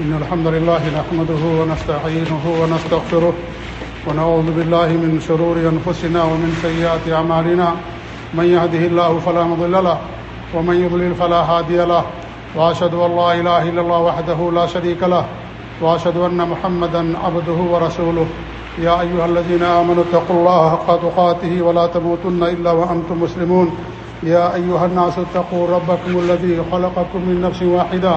إن الحمد لله نحمده ونستعينه ونستغفره ونعوذ بالله من شرور أنفسنا ومن سيئات أعمالنا من يهده الله فلا مضل له ومن يضلل فلا هادي له وأشهد أن لا إله إلا الله وحده لا شريك له وأشهد أن محمدا عبده ورسوله يا أيها الذين آمنوا اتقوا الله حق تقاته ولا تموتن إلا وأنتم مسلمون يا أيها الناس اتقوا ربكم الذي خلقكم من نفس واحدة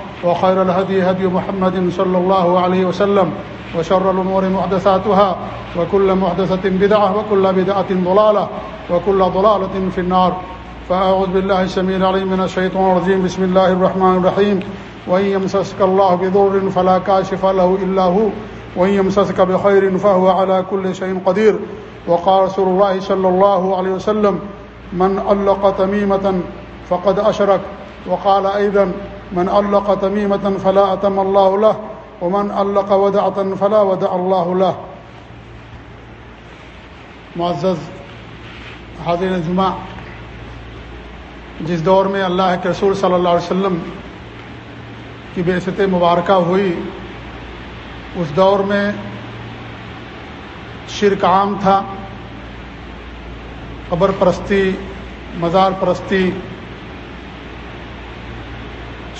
وخير الهدي هدي محمد صلى الله عليه وسلم وشر الأمور محدثاتها وكل محدثة بدعة وكل بدعة ضلالة وكل ضلالة في النار فأعوذ بالله السميع العليم من الشيطان الرجيم بسم الله الرحمن الرحيم وإن يمسسك الله بضر فلا كاشف له إلا هو وإن يمسسك بخير فهو على كل شيء قدير وقال رسول الله صلى الله عليه وسلم من ألق تميمة فقد أشرك وقال أيضا من ألق تميمة فلا أتم الله له، ومن ألق ودعة فلا ودع الله له. معزز حاضر جمعہ، جس دور میں اللہ کے رسول صلی اللہ علیہ وسلم کی بےست مبارکہ ہوئی، اس دور میں شرک عام تھا، قبر پرستی، مزار پرستی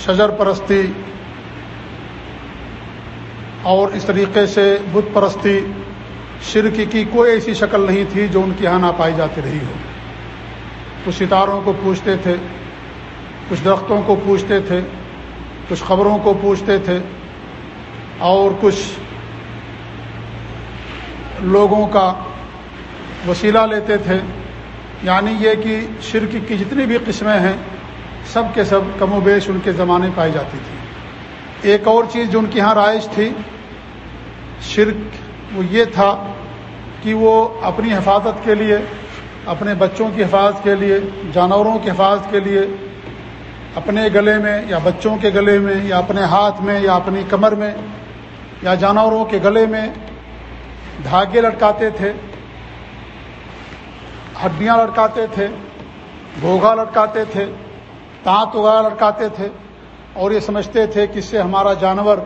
شجر پرستی اور اس طریقے سے بت پرستی شرک کی کوئی ایسی شکل نہیں تھی جو ان کی یہاں نہ پائی جاتی رہی ہو۔ کچھ ستاروں کو پوچھتے تھے، کچھ درختوں کو پوچھتے تھے، کچھ خبروں کو پوچھتے تھے اور کچھ لوگوں کا وسیلہ لیتے تھے۔ یعنی یہ کہ شرک کی جتنی بھی قسمیں ہیں سب کے سب کم و بیش ان کے زمانے پائی جاتی تھی۔ ایک اور چیز جو ان کی یہاں رائج تھی، شرک، وہ یہ تھا کہ وہ اپنی حفاظت کے لیے، اپنے بچوں کی حفاظت کے لیے، جانوروں کی حفاظت کے لیے، اپنے گلے میں یا بچوں کے گلے میں، یا اپنے ہاتھ میں، یا اپنی کمر میں، یا جانوروں کے گلے میں دھاگے لٹکاتے تھے، ہڈیاں لٹکاتے تھے گھوگا لٹکاتے تھے۔ تانت وغیرہ لٹکاتے تھے اور یہ سمجھتے تھے کہ اس سے ہمارا جانور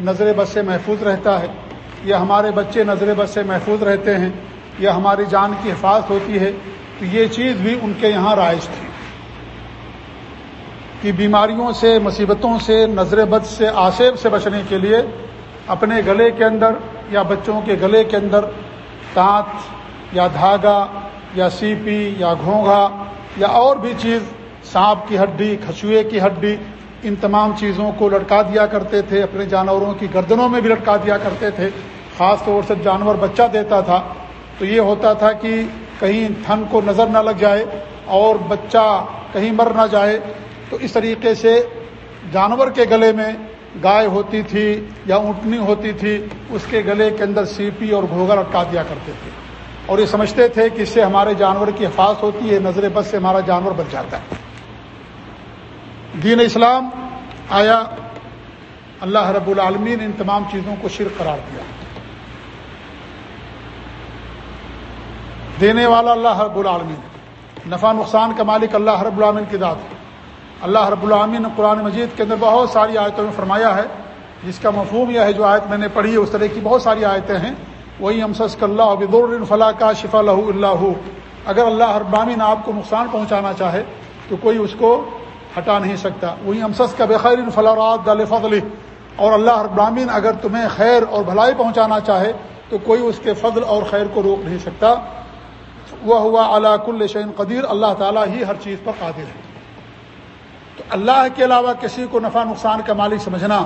نظر بد سے محفوظ رہتا ہے، یا ہمارے بچے نظر بد سے محفوظ رہتے ہیں، یا ہماری جان کی حفاظت ہوتی ہے۔ تو یہ چیز بھی ان کے یہاں رائج تھی کہ بیماریوں سے، مصیبتوں سے، نظر بد سے آصیب سے بچنے کے لیے اپنے گلے کے اندر یا بچوں کے گلے کے اندر تانت یا دھاگا یا سیپی یا گھونگا یا اور بھی چیز سانپ کی ہڈی کھچوے کی ہڈی، ان تمام چیزوں کو لٹکا دیا کرتے تھے، اپنے جانوروں کی گردنوں میں بھی لٹکا دیا کرتے تھے، خاص طور سے جانور بچہ دیتا تھا۔ تو یہ ہوتا تھا کہ کہیں تھن کو نظر نہ لگ جائے اور بچہ کہیں مر نہ جائے۔ تو اس طریقے سے جانور کے گلے میں گائے ہوتی تھی یا اونٹنی ہوتی تھی، اس کے گلے کے اندر سیپی اور گھوگا لٹکا دیا کرتے تھے۔ اور یہ سمجھتے تھے کہ اس سے ہمارے جانور کی حفاظت ہوتی ہے، نظر بد سے ہمارا جانور بچ جاتا ہے۔ دین اسلام آیا، اللہ رب العالمین ان تمام چیزوں کو شرک قرار دیا۔ دینے والا اللہ رب العالمین، نفع نقصان کا مالک اللہ رب العالمین کی ذات۔ اللہ رب العالمین قرآن مجید کے اندر بہت ساری آیتوں میں فرمایا ہے، جس کا مفہوم یہ ہے، جو آیت میں نے پڑھی ہے، اس طرح کی بہت ساری آیتیں ہیں۔ وہی امسس اللہ بدر فلاح کا شفا لہ اللہ اگر اللہ رب العالمین آپ کو نقصان پہنچانا چاہے، تو کوئی اس کو ہٹا نہیں سکتا۔ وہی امسس کا بخیر فلارات دل فضل اور اللہ رب العالمین اگر تمہیں خیر اور بھلائی پہنچانا چاہے تو کوئی اس کے فضل اور خیر کو روک نہیں سکتا۔ وہ ہوا اللہ کل شعین قدیر۔ اللہ تعالیٰ ہی ہر چیز پر قادر ہے۔ تو اللہ کے علاوہ کسی کو نفع نقصان کا مالک سمجھنا،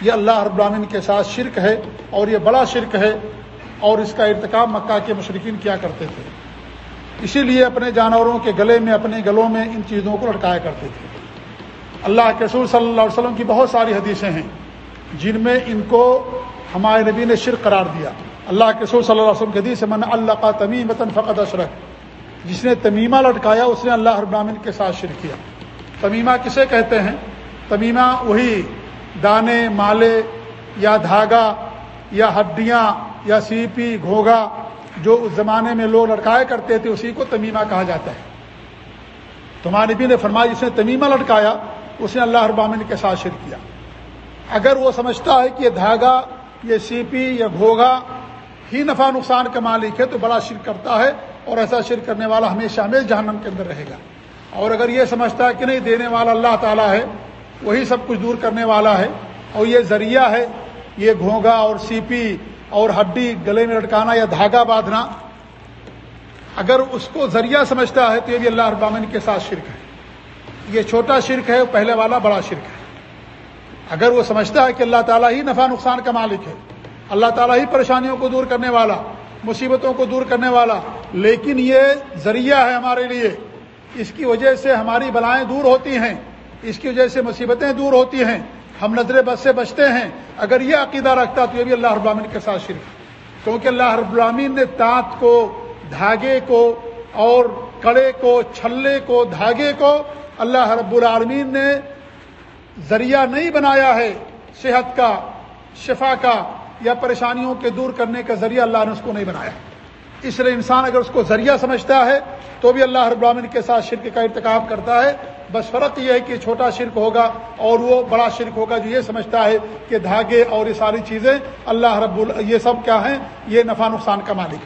یہ اللہ رب کے ساتھ شرک ہے اور یہ بڑا شرک ہے۔ اور اس کا ارتکاب مکہ کے مشرقین کیا کرتے تھے۔ اسی لیے اپنے جانوروں کے گلے میں، اپنے گلوں میں ان چیزوں کو لٹکایا کرتے تھے۔ اللہ کے رسول صلی اللہ علیہ وسلم کی بہت ساری حدیثیں ہیں جن میں ان کو ہمارے نبی نے شرک قرار دیا۔ اللہ کے رسول صلی اللہ علیہ وسلم کے حدیث من اللہ کا تمیم وطن فقط اشرک جس نے تمیمہ لٹکایا، اس نے اللہ ابرامن کے ساتھ شرک کیا۔ تمیمہ کسے کہتے ہیں؟ تمیمہ وہی دانے، مالے یا دھاگا یا ہڈیاں یا سیپی گھوگا جو اس زمانے میں لوگ لٹکایا کرتے تھے، اسی کو تمیمہ کہا جاتا ہے۔ تمہارے نبی نے فرمایا، جس نے تمیمہ لٹکایا، اس نے اللہ ابامن کے ساتھ شرک کیا۔ اگر وہ سمجھتا ہے کہ یہ دھاگا، یہ سیپی یا گھوگا ہی نفع نقصان کا مالک ہے، تو بڑا شرک کرتا ہے اور ایسا شرک کرنے والا ہمیشہ ہمیشہ جہنم کے اندر رہے گا۔ اور اگر یہ سمجھتا ہے کہ نہیں، دینے والا اللہ تعالیٰ ہے، وہی سب کچھ دور کرنے والا ہے، اور یہ ذریعہ ہے، یہ گھونگا اور سیپی اور ہڈی گلے میں لٹکانا یا دھاگا باندھنا، اگر اس کو ذریعہ سمجھتا ہے تو یہ بھی اللہ ابامن کے ساتھ شرک ہے۔ یہ چھوٹا شرک ہے، پہلے والا بڑا شرک ہے۔ اگر وہ سمجھتا ہے کہ اللہ تعالیٰ ہی نفع نقصان کا مالک ہے، اللہ تعالیٰ ہی پریشانیوں کو دور کرنے والا، مصیبتوں کو دور کرنے والا، لیکن یہ ذریعہ ہے ہمارے لیے۔ اس کی وجہ سے ہماری بلائیں دور ہوتی ہیں، اس کی وجہ سے مصیبتیں دور ہوتی ہیں۔ ہم نظر بس سے بچتے ہیں۔ اگر یہ عقیدہ رکھتا تو یہ بھی اللہ رب العالمین کے ساتھ شرک۔ کیونکہ اللہ رب العالمین نے تانت کو، دھاگے کو اور کڑے کو، چھلے کو، دھاگے کو اللہ رب العالمین نے ذریعہ نہیں بنایا ہے۔ صحت کا، شفا کا یا پریشانیوں کے دور کرنے کا ذریعہ اللہ نے اس کو نہیں بنایا۔ اس لیے انسان اگر اس کو ذریعہ سمجھتا ہے تو بھی اللہ رب العالمین کے ساتھ شرک کا ارتکاب کرتا ہے۔ بس فرق یہ ہے کہ چھوٹا شرک ہوگا اور وہ بڑا شرک ہوگا جو یہ سمجھتا ہے کہ دھاگے اور یہ ساری چیزیں اللہ رب ال یہ سب کیا ہیں؟ یہ نفع نقصان کا مالک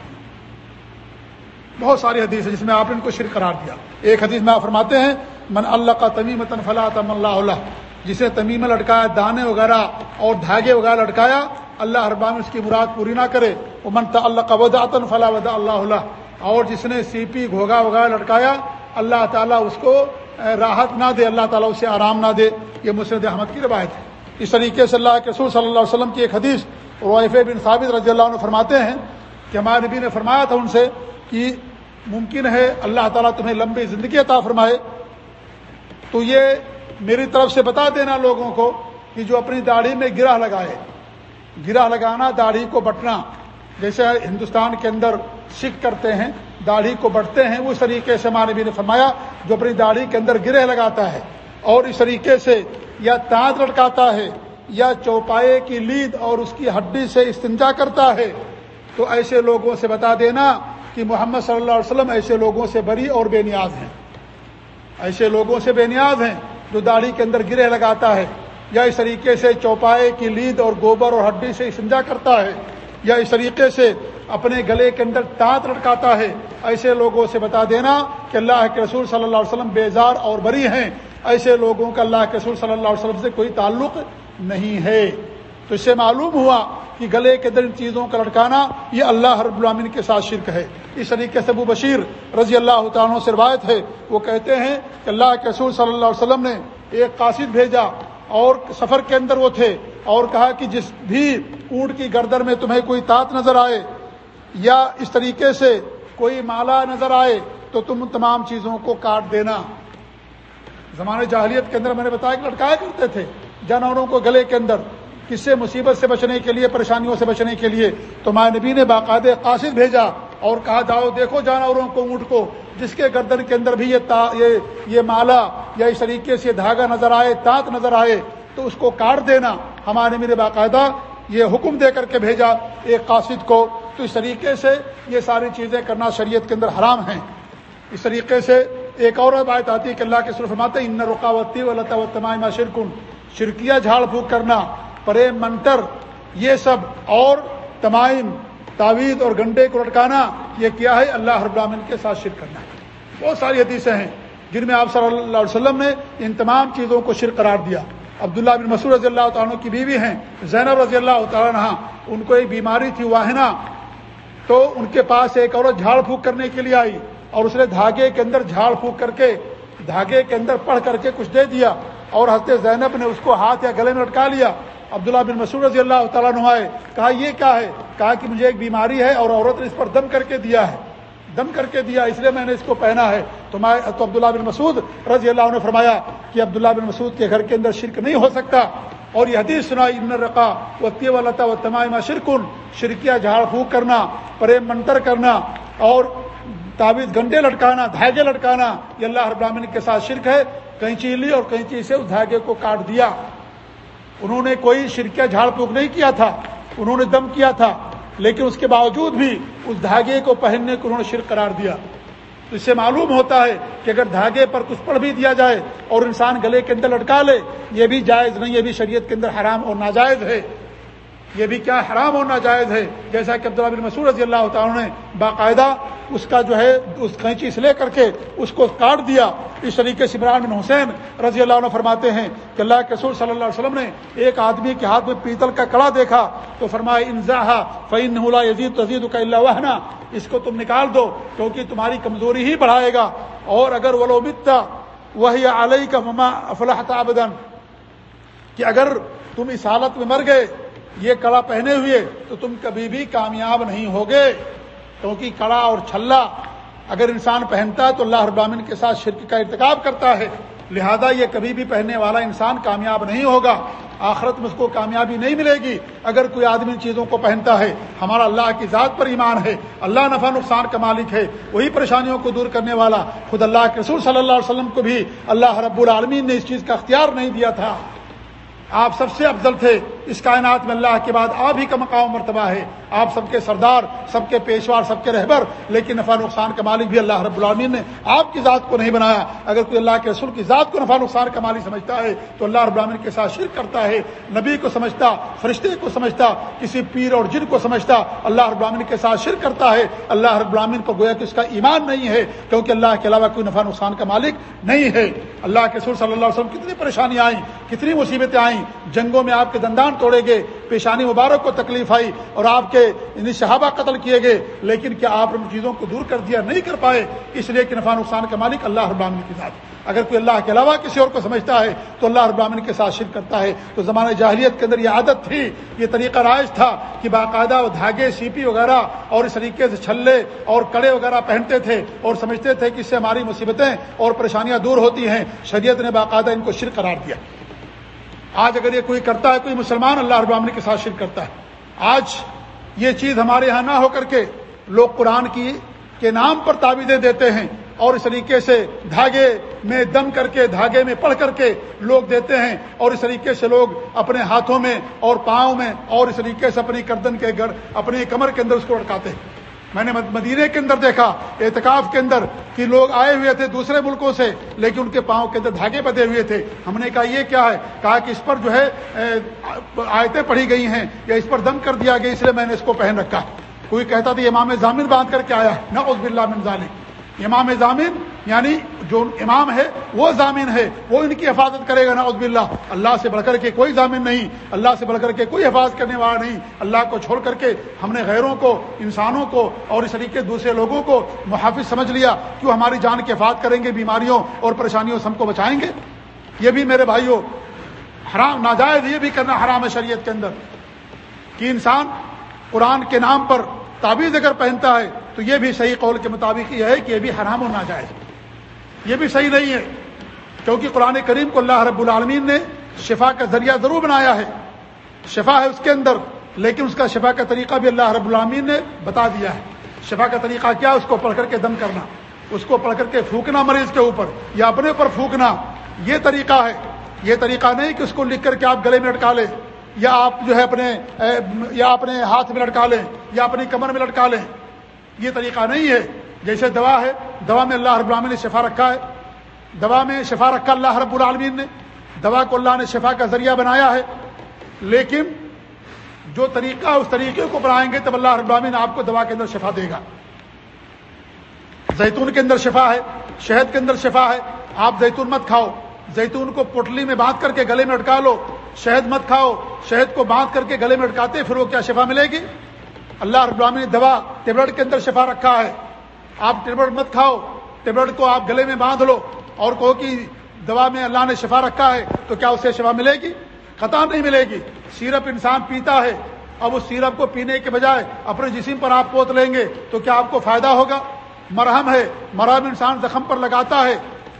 بہت ساری حدیث ہے جس میں آپ نے ان کو شرک قرار دیا۔ ایک حدیث میں آپ فرماتے ہیں، من اللہ کا تمیم فلاح تم اللہ اللہ جسے تمیمہ لٹکایا، دانے وغیرہ اور دھاگے وغیرہ لٹکایا، اللہ اربام اس کی مراد پوری نہ کرے۔ وہ منتا اللہ کا ودا تن ودا اللہ اللہ اور جس نے سیپی، گھوگا وغیرہ لٹکایا، اللہ تعالیٰ اس کو راحت نہ دے، اللہ تعالیٰ اسے آرام نہ دے۔ یہ مسرد احمد کی روایت ہے۔ اس طریقے سے اللہ کے رسول صلی اللہ علیہ وسلم کی ایک حدیث رویف بن ثابت رضی اللہ عنہ فرماتے ہیں کہ ہمارے نبی نے فرمایا تھا ان سے کہ ممکن ہے اللہ تعالیٰ تمہیں لمبی زندگی عطا فرمائے۔ تو یہ میری طرف سے بتا دینا لوگوں کو کہ جو اپنی داڑھی میں گرہ لگائے، گرہ لگانا، داڑھی کو بٹنا۔ جیسے ہندوستان کے اندر سکھ کرتے ہیں داڑھی کو بٹتے ہیں اس طریقے سے مانوی نے فرمایا، جو اپنی داڑھی کے اندر گرہ لگاتا ہے اور اس طریقے سے یا تانت لٹکاتا ہے یا چوپائے کی لید اور اس کی ہڈی سے استنجا کرتا ہے۔ تو ایسے لوگوں سے بتا دینا کہ محمد صلی اللہ علیہ وسلم ایسے لوگوں سے بری اور بے نیاز ہیں۔ ایسے لوگوں سے بے نیاز ہیں جو داڑھی کے اندر گرہ لگاتا ہے یا اس طریقے سے چوپائے کی لید اور گوبر اور ہڈی سے استنجا کرتا ہے۔ یا اس طریقے سے اپنے گلے کے اندر تانت لٹکاتا ہے، ایسے لوگوں سے بتا دینا کہ اللہ کے رسول صلی اللہ علیہ وسلم بیزار اور بری ہیں۔ ایسے لوگوں کا اللہ کے رسول صلی اللہ علیہ وسلم سے کوئی تعلق نہیں ہے۔ تو اس سے معلوم ہوا کہ گلے کے اندر ان چیزوں کا لٹکانا یہ اللہ رب العامن کے ساتھ شرک ہے۔ اس طریقے سے ابو بشیر رضی اللہ تعالیٰ سے روایت ہے۔ وہ کہتے ہیں کہ اللہ کے رسول صلی اللہ علیہ وسلم نے ایک قاصد بھیجا اور سفر کے اندر وہ تھے اور کہا کہ جس بھی اونٹ کی گردر میں تمہیں کوئی تات نظر آئے یا اس طریقے سے کوئی مالا نظر آئے تو تم تمام چیزوں کو کاٹ دینا۔ زمانے جاہلیت کے اندر میں نے بتایا کہ لٹکایا کرتے تھے جانوروں کو گلے کے اندر کس سے مصیبت سے بچنے کے لیے، پریشانیوں سے بچنے کے لیے۔ تو ماں نبی نے باقاعدہ قاصد بھیجا اور کہا جاؤ دیکھو جانوروں کو، اونٹ کو، جس کے گردن کے اندر بھی یہ تا، یہ یہ مالا یا اس طریقے سے دھاگا نظر آئے تانت نظر آئے، تو اس کو کاٹ دینا۔ ہمارے نبی نے باقاعدہ یہ حکم دے کر کے بھیجا ایک قاصد کو۔ تو اس طریقے سے یہ ساری چیزیں کرنا شریعت کے اندر حرام ہیں۔ اس طریقے سے ایک اور بات آتی ہے کہ اللہ کے سرف فرماتے ان رکاوتی و لتا و تمام شرکن شرکیہ جھاڑ پھونک کرنا، پرے منٹر یہ سب اور تمائم تعویذ اور گنڈے کو لٹکانا، یہ کیا ہے؟ اللہ رب العالمین کے ساتھ شرک کرنا۔ بہت ساری حدیثیں ہیں جن میں آپ صلی اللہ علیہ وسلم نے ان تمام چیزوں کو شرک قرار دیا۔ عبداللہ بن مسعود رضی اللہ تعالیٰ کی بیوی ہیں، زینب رضی اللہ تعالیٰ ان کو ایک بیماری تھی، واہنا۔ تو ان کے پاس ایک عورت جھاڑ پھونک کرنے کے لیے آئی اور اس نے دھاگے کے اندر جھاڑ پھونک کر کے، دھاگے کے اندر پڑھ کر کے کچھ دے دیا اور حضرت زینب نے اس کو ہاتھ یا گلے میں لٹکا لیا۔ عبداللہ بن مسعود رضی اللہ تعالیٰ نمائے کہا، یہ کیا ہے؟ کہا کہ، مجھے ایک بیماری ہے اور عورت نے اس پر دم کر کے دیا ہے۔ دم کر کے دیا، اس لیے میں نے اس کو پہنا ہے۔ تو میں، تو عبداللہ بن مسعود رضی اللہ نے فرمایا کہ عبداللہ بن مسعود کے گھر کے اندر شرک نہیں ہو سکتا۔ اور یہ حدیث سنا ابن رقا و تی و تمام شرکن شرکیہ جھاڑ پھونک کرنا، پریم منتر کرنا، اور تعویذ گنڈے لٹکانا، دھاگے لٹکانا، یہ اللہ ابراہین کے ساتھ شرک ہے۔ کہیں چیز لی اور کہیں چیز سے اس دھاگے کو کاٹ دیا۔ انہوں نے کوئی شرکیہ جھاڑ پھونک نہیں کیا تھا، انہوں نے دم کیا تھا، لیکن اس کے باوجود بھی اس دھاگے کو پہننے کو انہوں نے شرک قرار دیا۔ تو اس سے معلوم ہوتا ہے کہ اگر دھاگے پر کچھ پڑھ بھی دیا جائے اور انسان گلے کے اندر لٹکا لے، یہ بھی جائز نہیں، یہ بھی شریعت کے اندر حرام اور ناجائز ہے۔ یہ بھی کیا حرام اور ناجائز ہے؟ جیسا کہ عبداللہ بن مسعود رضی اللہ تعالیٰ نے باقاعدہ اس کا جو ہے، اس کینچی سے لے کر کے اس کو کاٹ دیا۔ اس طریقے سے عمران بن حسین رضی اللہ عنہ فرماتے ہیں کہ اللہ کے رسول صلی اللہ علیہ وسلم نے ایک آدمی کے ہاتھ میں پیتل کا کڑا دیکھا تو فرمایا انضاحا فعین یزید تزید کا اللہ وحنا اس کو تم نکال دو کیونکہ تمہاری کمزوری ہی بڑھائے گا۔ اور اگر وہ لوبتا وہی علیہ کا مما افلاح تعبدن کہ اگر تم اس حالت میں مر گئے، یہ کڑا پہنے ہوئے، تو تم کبھی بھی کامیاب نہیں ہوگے۔ کیونکہ کڑا اور چھلا اگر انسان پہنتا ہے تو اللہ ابامن کے ساتھ شرک کا ارتکاب کرتا ہے۔ لہذا یہ کبھی بھی پہننے والا انسان کامیاب نہیں ہوگا۔ آخرت میں اس کو کامیابی نہیں ملے گی۔ اگر کوئی آدمی چیزوں کو پہنتا ہے، ہمارا اللہ کی ذات پر ایمان ہے۔ اللہ نفع نقصان کا مالک ہے۔ وہی پریشانیوں کو دور کرنے والا خود اللہ کے رسول صلی اللہ علیہ وسلم کو بھی اللہ رب العالمین نے اس چیز کا اختیار نہیں دیا تھا۔ آپ سب سے افضل تھے۔ اس کائنات میں اللہ کے بعد آپ ہی کا مقام مرتبہ ہے۔ آپ سب کے سردار، سب کے پیشوار، سب کے رہبر، لیکن نفع نقصان کا مالک بھی اللہ رب العالمین نے آپ کی ذات کو نہیں بنایا۔ اگر کوئی اللہ کے رسول کی ذات کو نفع نقصان کا مالک سمجھتا ہے، تو اللہ رب العالمین کے ساتھ شرک کرتا ہے، نبی کو سمجھتا، فرشتے کو سمجھتا، کسی پیر اور جن کو سمجھتا، اللہ رب العالمین کے ساتھ شرک کرتا ہے۔ اللہ رب العالمین کو گویا کہ اس کا ایمان نہیں ہے، کیونکہ اللہ کے علاوہ کوئی نفع نقصان کا مالک نہیں ہے۔ اللہ کے رسول صلی اللہ علیہ وسلم کتنی پریشانیاں آئیں، کتنی مصیبتیں آئیں۔ جنگوں میں آپ کے دندان توڑے گئے۔ پیشانی مبارک کو تکلیف آئی اور آپ کے یعنی صحابہ قتل کیے گئے۔ لیکن کیا آپ ان چیزوں کو دور کر دیا؟ نہیں کر پائے۔ اس لیے کہ نفع نقصان کا مالک اللہ ابراہین کی ذات۔ اگر کوئی اللہ کے علاوہ کسی اور کو سمجھتا ہے تو اللہ ابراہین کے ساتھ شرک کرتا ہے۔ تو زمانہ جاہلیت کے اندر یہ عادت تھی، یہ طریقہ رائج تھا کہ باقاعدہ دھاگے، سیپی وغیرہ اور اس طریقے سے چھلے اور کڑے وغیرہ پہنتے تھے اور سمجھتے تھے کہ اس سے ہماری مصیبتیں اور پریشانیاں دور ہوتی ہیں۔ شریعت نے باقاعدہ ان کو شرک قرار دیا۔ آج اگر یہ کوئی کرتا ہے کوئی مسلمان اللہ ابراہین کے ساتھ شرک کرتا ہے۔ آج یہ چیز ہمارے یہاں نہ ہو کر کے لوگ قرآن کی کے نام پر تعویذیں دیتے ہیں اور اس طریقے سے دھاگے میں دم کر کے، دھاگے میں پڑھ کر کے لوگ دیتے ہیں اور اس طریقے سے لوگ اپنے ہاتھوں میں اور پاؤں میں اور اس طریقے سے اپنی گردن کے گڑ اپنی کمر کے اندر اس کو اٹکاتے ہیں۔ میں نے مدینے کے اندر دیکھا، اعتکاف کے اندر کہ لوگ آئے ہوئے تھے دوسرے ملکوں سے، لیکن ان کے پاؤں کے اندر دھاگے بدے ہوئے تھے۔ ہم نے کہا، یہ کیا ہے؟ کہا کہ اس پر جو ہے آیتیں پڑھی گئی ہیں یا اس پر دم کر دیا گیا، اس لیے میں نے اس کو پہن رکھا۔ کوئی کہتا تھا امام ضامن باندھ کر کے آیا نہ عزب اللہ من ظالم امام ضامن یعنی جو امام ہے وہ ضامن ہے، وہ ان کی حفاظت کرے گا، نعوذ باللہ۔ اللہ سے بڑھ کر کے کوئی ضامن نہیں، اللہ سے بڑھ کر کے کوئی حفاظت کرنے والا نہیں۔ اللہ کو چھوڑ کر کے ہم نے غیروں کو، انسانوں کو اور اس طریقے دوسرے لوگوں کو محافظ سمجھ لیا، کیوں ہماری جان کی حفاظت کریں گے بیماریوں اور پریشانیوں سے ہم کو بچائیں گے؟ یہ بھی میرے بھائیوں، حرام، ناجائز یہ بھی کرنا حرام ہے شریعت کے اندر کہ انسان قرآن کے نام پر تعویذ اگر پہنتا ہے تو یہ بھی صحیح قول کے مطابق یہ ہے کہ یہ بھی حرام ہونا جائز یہ بھی صحیح نہیں ہے۔ کیونکہ قرآن کریم کو اللہ رب العالمین نے شفا کا ذریعہ ضرور بنایا ہے۔ شفا ہے اس کے اندر، لیکن اس کا شفا کا طریقہ بھی اللہ رب العالمین نے بتا دیا ہے۔ شفا کا طریقہ کیا؟ اس کو پڑھ کر کے دم کرنا۔ اس کو پڑھ کر کے پھونکنا مریض کے اوپر یا اپنے اوپر پھونکنا۔ یہ طریقہ ہے۔ یہ طریقہ نہیں کہ اس کو لکھ کر کے آپ گلے میں لٹکا لیں، یا آپ جو ہے اپنے، یا اپنے ہاتھ میں لٹکا لیں، یا اپنی کمر میں لٹکا لیں۔ یہ طریقہ نہیں ہے۔ جیسے دوا ہے، دوا میں اللہ رب العالمین نے شفا رکھا ہے۔ دوا میں شفا رکھا اللہ رب العالمین نے۔ دوا کو اللہ نے شفا کا ذریعہ بنایا ہے۔ لیکن جو طریقہ اس طریقے کو بنائیں گے، تب اللہ رب العالمین آپ کو دوا کے اندر شفا دے گا۔ زیتون کے اندر شفا ہے، شہد کے اندر شفا ہے۔ آپ زیتون مت کھاؤ۔ زیتون کو پوٹلی میں باندھ کر کے گلے میں اٹکا لو۔ شہد مت کھاؤ۔ شہد کو باندھ کر کے گلے میں اٹکاتے، پھر وہ کیا شفا ملے گی؟ اللہ رب العالمین نے دوا ٹیبلٹ کے اندر شفا رکھا ہے۔ آپ ٹیبلٹ مت کھاؤ ٹیبلٹ کو آپ گلے میں باندھ لو اور کہو کہ دوا میں اللہ نے شفا رکھا ہے، تو کیا اسے شفا ملے گی؟ خطا نہیں ملے گی۔ سیرپ انسان پیتا ہے۔ اب اس سیرپ کو پینے کے بجائے اپنے جسم پر آپ پوت لیں گے تو کیا آپ کو فائدہ ہوگا؟ مرہم ہے۔ مرہم انسان زخم پر لگاتا ہے۔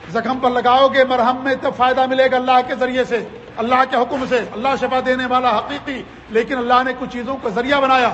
زخم پر لگاؤ گے، مرہم میں تب فائدہ ملے گا اللہ کے ذریعے سے، اللہ کے حکم سے، اللہ شفا دینے والا حقیقی، لیکن اللہ نے کچھ چیزوں کا ذریعہ بنایا۔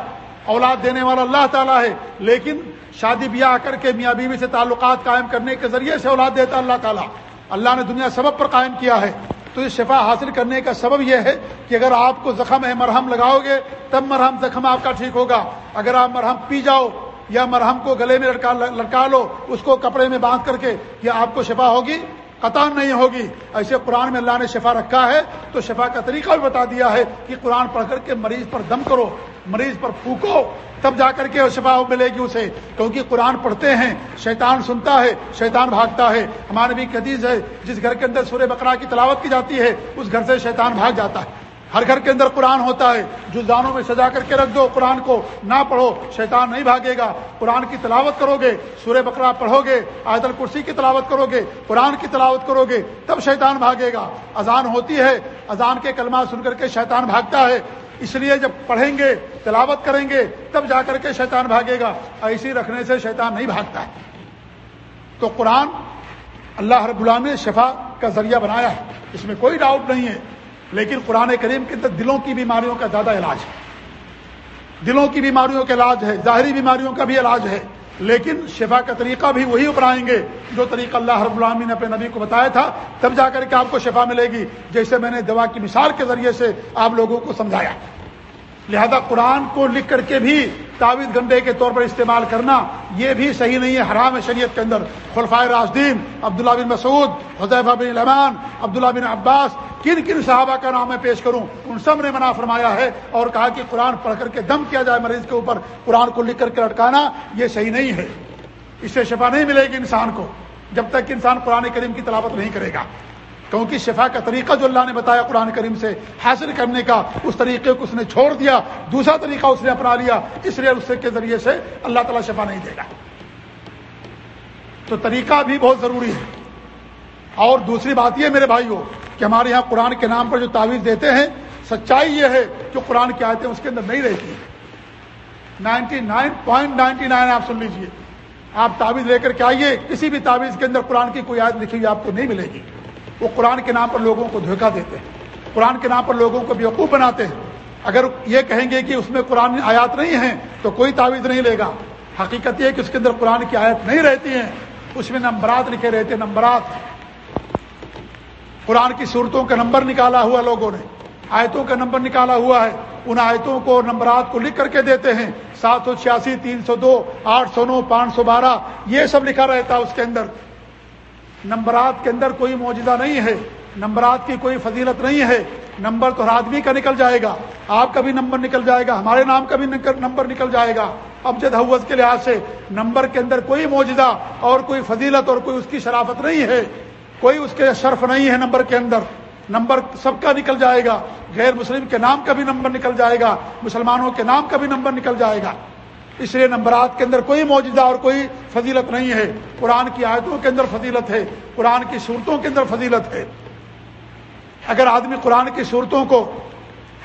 اولاد دینے والا اللہ تعالیٰ ہے۔ لیکن شادی بیاہ کر کے میاں بیوی سے تعلقات قائم کرنے کے ذریعے سے اولاد دیتا اللہ تعالیٰ۔ اللہ نے دنیا سبب پر قائم کیا ہے۔ تو یہ شفا حاصل کرنے کا سبب یہ ہے کہ اگر آپ کو زخم ہے، مرہم لگاؤ گے، تب مرہم زخم آپ کا ٹھیک ہوگا۔ اگر آپ مرہم پی جاؤ یا مرہم کو گلے میں لڑکا لڑکا لو، اس کو کپڑے میں باندھ کر کے یا آپ کو شفا ہوگی۔ قطان نہیں ہوگی۔ ایسے قرآن میں اللہ نے شفا رکھا ہے۔ تو شفا کا طریقہ بھی بتا دیا ہے کہ قرآن پڑھ کر کے مریض پر دم کرو۔ مریض پر پھونکو، تب جا کر کے شفا ملے گی اسے۔ کیونکہ قرآن پڑھتے ہیں، شیطان سنتا ہے، شیطان بھاگتا ہے۔ ہمارے بھی قدیز ہے، جس گھر کے اندر سورہ بکرا کی تلاوت کی جاتی ہے، اس گھر سے شیطان بھاگ جاتا ہے۔ ہر گھر کے اندر قرآن ہوتا ہے۔ جو دانوں میں سجا کر کے رکھ دو، قرآن کو نہ پڑھو، شیطان نہیں بھاگے گا۔ قرآن کی تلاوت کرو گے سورہ بکرا پڑھو گے آیت الکرسی کی تلاوت کرو گے قرآن کی تلاوت کرو گے تب شیطان بھاگے گا۔ اذان ہوتی ہے، اذان کے کلمات سن کر کے شیطان بھاگتا ہے۔ اس لیے جب پڑھیں گے، تلاوت کریں گے، تب جا کر کے شیطان بھاگے گا۔ ایسی رکھنے سے شیطان نہیں بھاگتا۔ ہے تو قرآن اللہ رب اللہ نے شفا کا ذریعہ بنایا ہے۔ اس میں کوئی ڈاؤٹ نہیں ہے۔ لیکن قرآن کریم کے اندر دلوں کی بیماریوں کا زیادہ علاج ہے۔ دلوں کی بیماریوں کا علاج ہے، ظاہری بیماریوں کا بھی علاج ہے۔ لیکن شفا کا طریقہ بھی وہی اپنائیں گے جو طریقہ اللہ رب العامی نے اپنے نبی کو بتایا تھا، تب جا کر کے آپ کو شفا ملے گی، جیسے میں نے دوا کی مثال کے ذریعے سے آپ لوگوں کو سمجھایا۔ لہذا قرآن کو لکھ کر کے بھی تعویذ گنڈے کے طور پر استعمال کرنا، یہ بھی صحیح نہیں ہے، حرام ہے شریعت کے اندر۔ خلفائے راشدین، عبداللہ بن مسعود حضیفہ بن الرحمان عبداللہ بن عباس کن کن صحابہ کا نام میں پیش کروں؟ ان سب نے منع فرمایا ہے اور کہا کہ قرآن پڑھ کر کے دم کیا جائے مریض کے اوپر، قرآن کو لکھ کر کے لٹکانا یہ صحیح نہیں ہے۔ اس سے شفا نہیں ملے گی انسان کو، جب تک انسان قرآن کریم کی تلاوت نہیں کرے گا۔ کیونکہ شفا کا طریقہ جو اللہ نے بتایا قرآن کریم سے حاصل کرنے کا، اس طریقے کو اس نے چھوڑ دیا، دوسرا طریقہ اس نے اپنا لیا، اس لیے اس کے ذریعے سے اللہ تعالیٰ شفا نہیں دے گا۔ تو طریقہ بھی بہت ضروری ہے۔ اور دوسری بات یہ میرے بھائی ہو کہ ہمارے یہاں قرآن کے نام پر جو تعویذ دیتے ہیں، سچائی یہ ہے جو قرآن کی آیتیں اس کے اندر نہیں رہتی ninety nine point ninety nine آپ سن لیجیے آپ تعویذ لے کر کے آئیے، کسی بھی تعویذ کے اندر قرآن کی کوئی آیت لکھی ہوئی آپ کو نہیں ملے گی۔ وہ قرآن کے نام پر لوگوں کو دھوکہ دیتے ہیں۔ قرآن کے نام پر لوگوں کو بیوقوف بناتے ہیں۔ اگر یہ کہیں گے کہ اس میں قرآن آیات نہیں ہیں، تو کوئی تعویذ نہیں لے گا۔ حقیقت یہ کہ اس کے اندر قرآن کی آیت نہیں رہتی ہیں۔ اس میں نمبرات لکھے رہتے ہیں۔ نمبرات قرآن کی صورتوں کا نمبر نکالا ہوا لوگوں نے، آیتوں کا نمبر نکالا ہوا ہے۔ ان آیتوں کو، نمبرات کو لکھ کر کے دیتے ہیں۔ سات سو چھیاسی، تین سو دو، آٹھ سو نو، پانچ سو بارہ، یہ سب لکھا رہتا ہے اس کے اندر۔ نمبرات کے اندر کوئی موجودہ نہیں ہے۔ نمبرات کی کوئی فضیلت نہیں ہے۔ نمبر تو ہر آدمی کا نکل جائے گا۔ آپ کا بھی نمبر نکل جائے گا۔ ہمارے نام کا بھی نمبر نکل جائے گا۔ اب جد حوض کے لحاظ سے نمبر کے اندر کوئی موجودہ اور کوئی فضیلت اور کوئی اس کی شرافت نہیں ہے۔ کوئی اس کے شرف نہیں ہے نمبر کے اندر۔ نمبر سب کا نکل جائے گا۔ غیر مسلم کے نام کا بھی نمبر نکل جائے گا۔ مسلمانوں کے نام کا بھی نمبر نکل جائے گا۔ اس لیے نمبرات کے اندر کوئی موجودہ اور کوئی فضیلت نہیں ہے۔ قرآن کی آیتوں کے اندر فضیلت ہے۔ قرآن کی صورتوں کے اندر فضیلت ہے۔ اگر آدمی قرآن کی صورتوں کو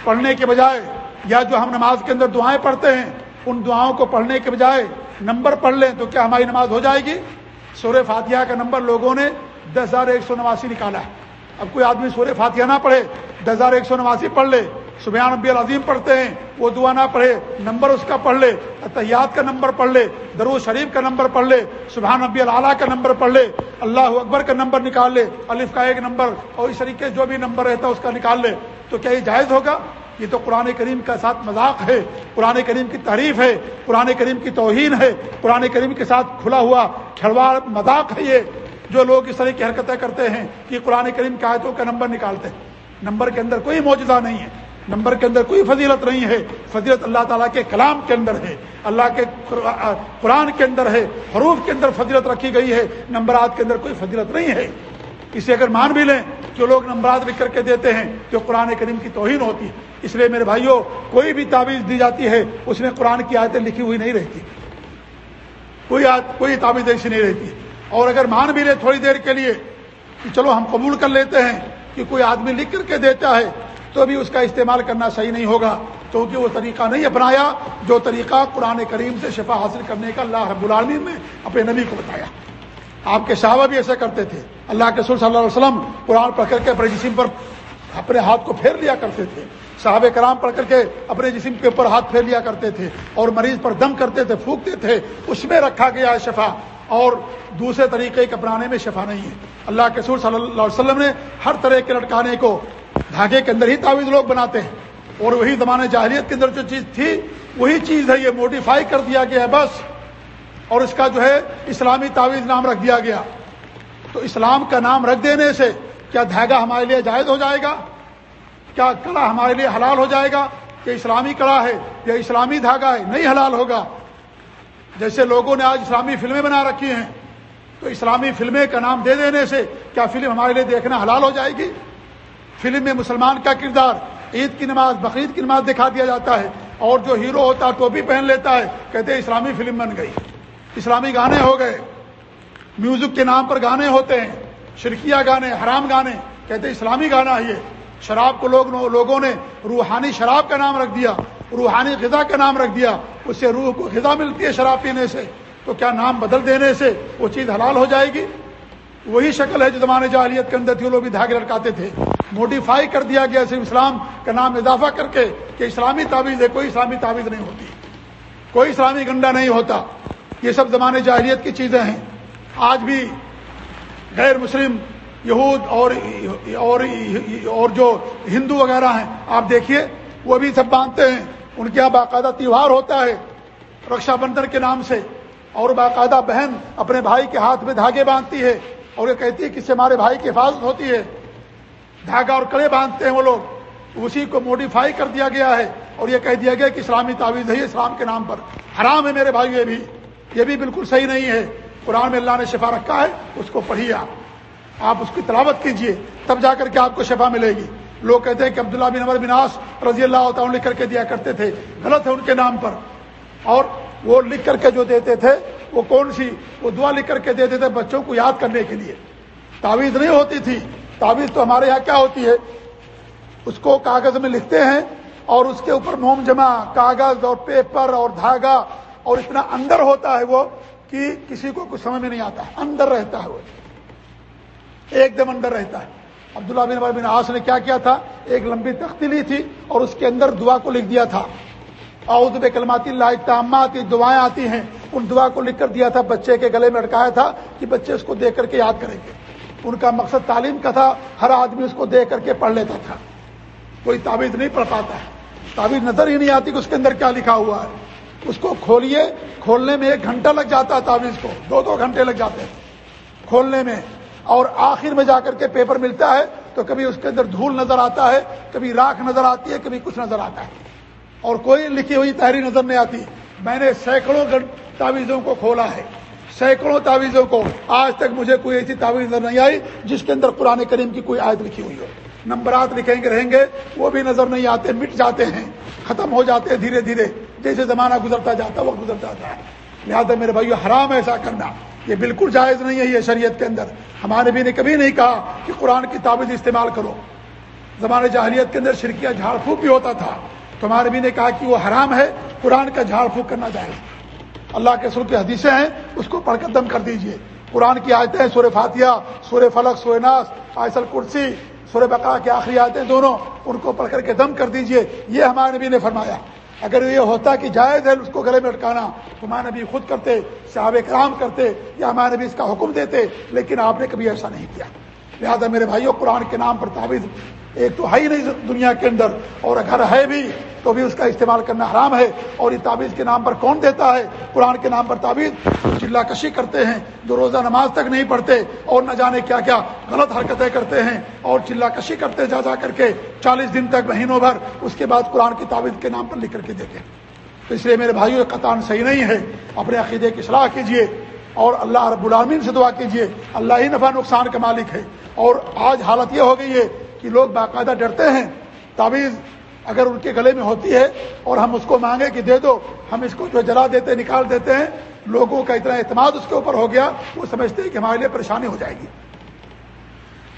پڑھنے کے بجائے یا جو ہم نماز کے اندر دعائیں پڑھتے ہیں، ان دعاؤں کو پڑھنے کے بجائے نمبر پڑھ لیں تو کیا ہماری نماز ہو جائے گی؟ سورہ فاتحہ کا نمبر لوگوں نے دس ہزار ایک سو نواسی نکالا ہے۔ اب کوئی آدمی سورہ فاتحہ نہ پڑھے، دس ہزار ایک سو نواسی پڑھ لے، سبحان نبی العظیم پڑھتے ہیں، وہ دعا نہ پڑھے، نمبر اس کا پڑھ لے اطیات کا نمبر پڑھ لے درو شریف کا نمبر پڑھ لے، سبحان نبی العلیٰ کا نمبر پڑھ لے، اللہ اکبر کا نمبر نکال لے، الف کا ایک نمبر، اور اس طریقے جو بھی نمبر رہتا ہے اس کا نکال لے۔ تو کیا یہ جائز ہوگا؟ یہ تو قرآن کریم کا ساتھ مذاق ہے، قرآن کریم کی تعریف ہے، قرآن کریم کی توہین ہے، قرآن کریم کے ساتھ کھلا ہوا کھلواڑ مذاق ہے یہ۔ جو لوگ اس طرح کی حرکتیں کرتے ہیں کہ قرآن کریم کی آیتوں کا نمبر نکالتے ہیں۔ نمبر کے اندر کوئی موجودہ نہیں ہے۔ نمبر کے اندر کوئی فضیلت نہیں ہے۔ فضیلت اللہ تعالیٰ کے کلام کے اندر ہے۔ اللہ کے قرآن کے اندر ہے۔ حروف کے اندر فضیلت رکھی گئی ہے۔ نمبرات کے اندر کوئی فضیلت نہیں ہے۔ اسے اگر مان بھی لیں جو لوگ نمبرات لکھ کر کے دیتے ہیں جو قرآن کریم کی توہین ہوتی ہے۔ اس لیے میرے بھائیوں کوئی بھی تعویذ دی جاتی ہے، اس میں قرآن کی آیتیں لکھی ہوئی نہیں رہتی۔ کوئی کوئی تعویذ ایسی نہیں رہتی۔ اور اگر مان بھی لے تھوڑی دیر کے لیے کہ چلو ہم قبول کر لیتے ہیں کہ کوئی آدمی لکھ کر کے دیتا ہے، تو بھی اس کا استعمال کرنا صحیح نہیں ہوگا۔ کیونکہ وہ طریقہ نہیں اپنایا، جو طریقہ قرآن کریم سے شفا حاصل کرنے کا اللہ رب العالمین نے اپنے نبی کو بتایا۔ آپ کے صحابہ بھی ایسا کرتے تھے۔ اللہ کے سر صلی اللہ علیہ وسلم قرآن پڑھ کر کے اپنے جسم پر اپنے ہاتھ کو پھیر لیا کرتے تھے۔ صحابہ کرام پڑھ کر کے اپنے جسم کے اوپر ہاتھ پھیر لیا کرتے تھے اور مریض پر دم کرتے تھے، پھونکتے تھے۔ اس میں رکھا گیا ہے شفا۔ اور دوسرے طریقے کے اپنانے میں شفا نہیں ہے۔ اللہ کے سور صلی اللہ علیہ وسلم نے ہر طرح کے لٹکانے کو دھاگے کے اندر ہی تعویذ لوگ بناتے ہیں۔ اور وہی زمانے جاہلیت کے اندر جو چیز تھی، وہی چیز ہے، یہ موڈیفائی کر دیا گیا ہے بس۔ اور اس کا جو ہے اسلامی تعویذ نام رکھ دیا گیا۔ تو اسلام کا نام رکھ دینے سے کیا دھاگا ہمارے لیے جائز ہو جائے گا؟ کیا کڑا ہمارے لیے حلال ہو جائے گا؟ کہ اسلامی کڑا ہے یا اسلامی دھاگا ہے؟ نہیں حلال ہوگا۔ جیسے لوگوں نے آج اسلامی فلمیں بنا رکھی ہیں، تو اسلامی فلمیں کا نام دے دینے سے کیا فلم ہمارے لیے دیکھنا حلال ہو جائے گی؟ فلم میں مسلمان کا کردار، عید کی نماز، بقرعید کی نماز دکھا دیا جاتا ہے، اور جو ہیرو ہوتا ہے، ٹوپی پہن لیتا ہے، کہتے ہیں اسلامی فلم بن گئی۔ اسلامی گانے ہو گئے۔ میوزک کے نام پر گانے ہوتے ہیں، شرکیہ گانے، حرام گانے، کہتے ہیں اسلامی گانا ہے۔ یہ شراب کو لوگ لوگوں نے روحانی شراب کا نام رکھ دیا۔ روحانی غذا کا نام رکھ دیا، اس سے روح کو غذا ملتی ہے شراب پینے سے۔ تو کیا نام بدل دینے سے وہ چیز حلال ہو جائے گی؟ وہی شکل ہے جو زمانے جاہلیت کے اندر تھی وہ لوگ بھی دھاگے لٹکاتے تھے۔ موڈیفائی کر دیا گیا صرف اسلام کا نام اضافہ کر کے کہ اسلامی تعویذ ہے، کوئی اسلامی تعویذ نہیں ہوتی۔ کوئی اسلامی گنڈا نہیں ہوتا۔ یہ سب زمانے جاہلیت کی چیزیں ہیں۔ آج بھی غیر مسلم، یہود اور اور اور جو ہندو وغیرہ ہیں، آپ دیکھیے، وہ بھی سب باندھتے ہیں۔ ان کے یہاں باقاعدہ تیوہار ہوتا ہے رکشا بندھن کے نام سے اور باقاعدہ بہن اپنے بھائی کے ہاتھ میں دھاگے باندھتی ہے اور یہ کہتی ہے کہ سے ہمارے بھائی کی حفاظت ہوتی ہے۔ دھاگا اور کڑے باندھتے ہیں وہ لوگ۔ اسی کو موڈیفائی کر دیا گیا ہے اور یہ کہہ دیا گیا کہ اسلامی تعویذ ہے اسلام کے نام پر۔ حرام ہے میرے بھائی یہ بھی۔ یہ بھی بالکل صحیح نہیں ہے۔ قرآن میں اللہ نے شفا رکھا ہے، اس کو پڑھیے آپ۔ آپ اس کی تلاوت کیجیے، تب جا کر کے آپ کو شفا ملے گی۔ لوگ کہتے ہیں کہ عبداللہ بن عمر بناس رضی اللہ تعالیٰ لکھ کر کے دیا کرتے تھے۔ غلط ہے ان کے نام پر۔ اور وہ لکھ کر کے جو دیتے تھے، وہ کون سی؟ وہ دعا لکھ کر کے دیتے تھے بچوں کو یاد کرنے کے لیے۔ تعویذ نہیں ہوتی تھی۔ تعویذ تو ہمارے یہاں کیا ہوتی ہے؟ اس کو کاغذ میں لکھتے ہیں اور اس کے اوپر موم جمع کاغذ اور پیپر اور دھاگا اور اتنا اندر ہوتا ہے وہ کہ کسی کو کچھ سمجھ میں نہیں آتا۔ اندر رہتا ہے وہ۔ ایک دم اندر رہتا ہے۔ عبداللہ بن بن آس نے کیا کیا تھا؟ ایک لمبی تختی لی تھی اور اس کے اندر دعا کو لکھ دیا تھا۔ اعوذ کلماتی اللہ تعمات دعائیں آتی ہیں۔ ان دعا کو لکھ کر دیا تھا، بچے کے گلے میں اٹکایا تھا کہ بچے اس کو دیکھ کر کے یاد کریں گے۔ ان کا مقصد تعلیم کا تھا، ہر آدمی اس کو دیکھ کر کے پڑھ لیتا تھا۔ کوئی تعویذ نہیں پڑھ پاتا۔ ہے تعویذ نظر ہی نہیں آتی کہ اس کے اندر کیا لکھا ہوا ہے۔ اس کو کھولئے کھولنے میں ایک گھنٹہ لگ جاتا ہے تعویذ کو۔ دو دو گھنٹے لگ جاتے ہیں۔ کھولنے میں اور آخر میں جا کر کے پیپر ملتا ہے تو کبھی اس کے اندر دھول نظر آتا ہے، کبھی راکھ نظر آتی ہے، کبھی کچھ نظر آتا ہے۔ اور کوئی لکھی ہوئی تحریر نظر نہیں آتی۔ میں نے سینکڑوں تعویذوں کو کھولا ہے۔ سینکڑوں تعویذوں کو۔ آج تک مجھے کوئی ایسی تعویذ نظر نہیں آئی جس کے اندر قرآن کریم کی کوئی آیت لکھی ہوئی ہو۔ نمبرات لکھیں گے، رہیں گے، وہ بھی نظر نہیں آتے، مٹ جاتے ہیں، ختم ہو جاتے ہیں دھیرے دھیرے۔ جیسے زمانہ گزرتا جاتا، وقت گزرتا جاتا ہے۔ لہٰذا میرے بھائی حرام ایسا کرنا۔ یہ بالکل جائز نہیں ہے یہ شریعت کے اندر۔ ہمارے بھی نے کبھی نہیں کہا کہ قرآن کی تعویذ استعمال کرو۔ زمانے جاہلیت کے اندر شرکیہ جھاڑ پھونک بھی ہوتا تھا۔ تمہارے بھی نے کہا کہ وہ حرام ہے، قرآن کا جھاڑ پھونک کرنا چاہے اللہ کے سر کی حدیثیں ہیں، اس کو پڑھ کر دم کر دیجیے۔ قرآن کی آیتیں سورہ فاتحہ، سورہ فلق، سورہ ناس آئسل کرسی سورہ بقا کی آخری آیتیں دونوں، ان کو پڑھ کر کے دم کر دیجیے۔ یہ ہمارے نبی نے فرمایا۔ اگر یہ ہوتا کہ جائز ہے اس کو گلے میں اٹکانا تو ہمارے نبی خود کرتے، صحابہ کرام کرتے یا ہمارے نبی اس کا حکم دیتے، لیکن آپ نے کبھی ایسا نہیں کیا۔ لہٰذا میرے بھائیوں قرآن کے نام پر تعویذ ایک تو ہے ہی نہیں دنیا کے اندر، اور اگر ہے بھی تو بھی اس کا استعمال کرنا حرام ہے۔ اور یہ تعویذ کے نام پر کون دیتا ہے؟ قرآن کے نام پر تعویذ چلا کشی کرتے ہیں جو روزہ نماز تک نہیں پڑھتے، اور نہ جانے کیا کیا غلط حرکتیں کرتے ہیں، اور چلا کشی کرتے جا جا کر کے چالیس دن تک مہینوں بھر اس کے بعد قرآن کی تعویذ کے نام پر لکھ کر کے دیتے تو اس لیے میرے بھائیوں قطان صحیح نہیں ہے۔ اپنے عقیدے کی صلاح کیجیے اور اللہ رب العالمین سے دعا کیجیے اللہ ہی نفع نقصان کا مالک ہے۔ اور آج حالت یہ ہو گئی ہے کہ لوگ باقاعدہ ڈرتے ہیں۔ تعویذ اگر ان کے گلے میں ہوتی ہے اور ہم اس کو مانگے کہ دے دو، ہم اس کو جو جلا دیتے نکال دیتے ہیں، لوگوں کا اتنا اعتماد اس کے اوپر ہو گیا، وہ سمجھتے ہیں کہ ہمارے لیے پریشانی ہو جائے گی۔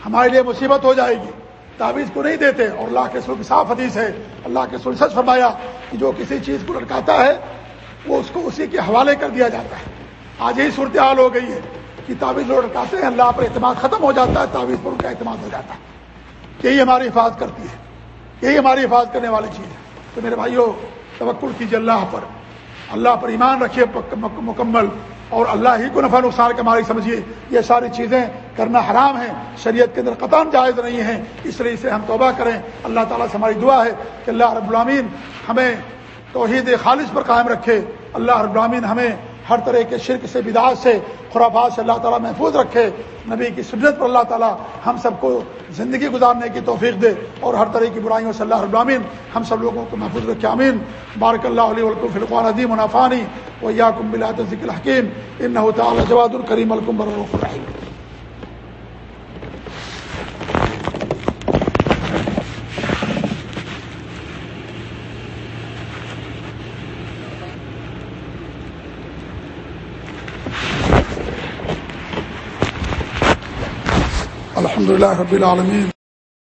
ہمارے لیے مصیبت ہو جائے گی۔ تعویذ کو نہیں دیتے اور اللہ کے سر کی صاف حدیث ہے۔ اللہ کے سر سچ فرمایا کہ جو کسی چیز کو لڑکاتا ہے، وہ اس کو اسی کے حوالے کر دیا جاتا ہے۔ آج یہی صورتحال ہو گئی ہے کہ تعویذ لوگ لڑکاتے ہیں، اللہ پر اعتماد ختم ہو جاتا ہے، تعویذ پر ان کا اعتماد ہو جاتا ہے۔ یہی ہماری حفاظت کرتی ہے۔ یہی ہماری حفاظت کرنے والی چیز ہے۔ تو میرے بھائیوں، توکل کیجیے اللہ پر۔ اللہ پر ایمان رکھیے مکمل اور اللہ ہی کو نفع نقصان کے مالک سمجھیے۔ یہ ساری چیزیں کرنا حرام ہیں، شریعت کے اندر قطام جائز نہیں ہیں۔ اس لیے اسے ہم توبہ کریں۔ اللہ تعالیٰ سے ہماری دعا ہے کہ اللہ رب العامین ہمیں توحید خالص پر قائم رکھے۔ اللہ رب العامین ہمیں ہر طرح کے شرک سے بداعت سے خرافات سے اللہ تعالیٰ محفوظ رکھے۔ نبی کی سنت پر اللہ تعالیٰ ہم سب کو زندگی گزارنے کی توفیق دے اور ہر طرح کی برائیوں سے اللہ ابرامین ہم سب لوگوں کو محفوظ رکھے امین بارک اللہ علیہ ولکم فرقان عدیم منافانی و یا کم بلاۃ ذکر حکیم ان تعالیٰ جواد الکریم الکم الرحیم۔ الحمد لله رب العالمين